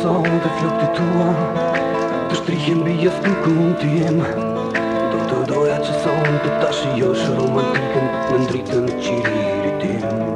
sonë të flokti tua Të shtrihim bë jesë të kumë të jem Do të doja që sonë të jo shiosh romantikën Në ndritën qiriri tim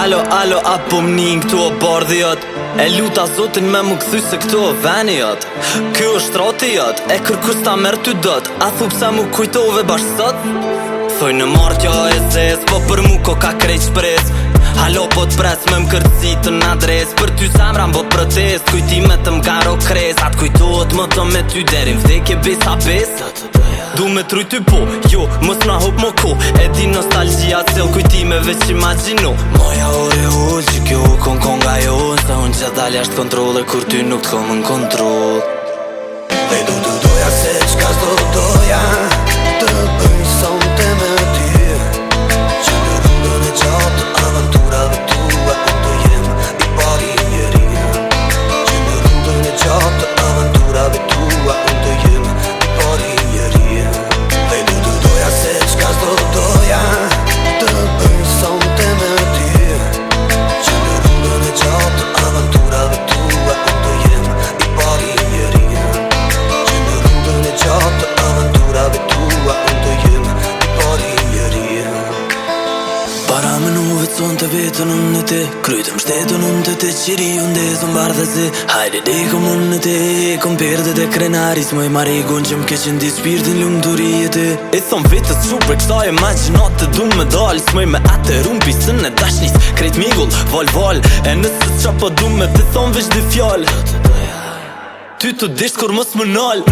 Alo, alo, apo më këtu o bardhë jëtë E luta zotin me më këthy se këtu o veni jëtë Kjo është rati jëtë, e kërkus ta mërë ty dëtë A thupë se më kujtove bashkë sëtë Thoj në martja e zezë, po për mu ko ka krejtë shpresë Halo po të pres me më kërcit në adres Për ty zemra më bë protest Kujti me të më kres Atë kujtuot më të me ty derim Vdekje besa besa bes doja Du me truj ty po, jo, mos na hop më ko E di nostalgia cel kujti me veç imagino Moja ore u që kjo kon konga jo Nse unë që dalja shtë kontrole Kur ty nuk të komë në kontrol Hey, do, do, do Son të vetën unë në te Krytëm shtetën unë të te qiri unë dhe bardhe se Hajde dhe unë në te Kom perde e krenaris Moj mari që më keqen di shpirtin lumë durijet e E thonë vetë të super kësa e ma natë të dun me dalis Moj me atë e rumpi e dashnis Kretë migull, val val E nësë të qa pa po du me të thonë vish di fjallë ty të disht kur mos më nëll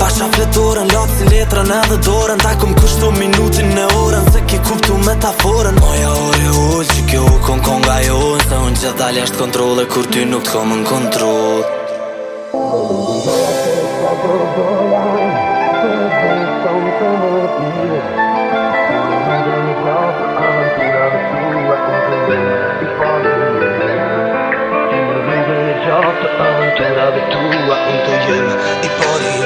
Pa qa fletorën, si letran edhe dorën Ta kom kushto minutin në orën, se ki kuptu metaforën Oja ori ullë që kjo u kon kon nga jonë Se unë që dalë jashtë kontrole, kur ty nuk kom në kontrol Oja ori ullë që kjo u kon kon nga jonë sabe tú aún te llena y por ello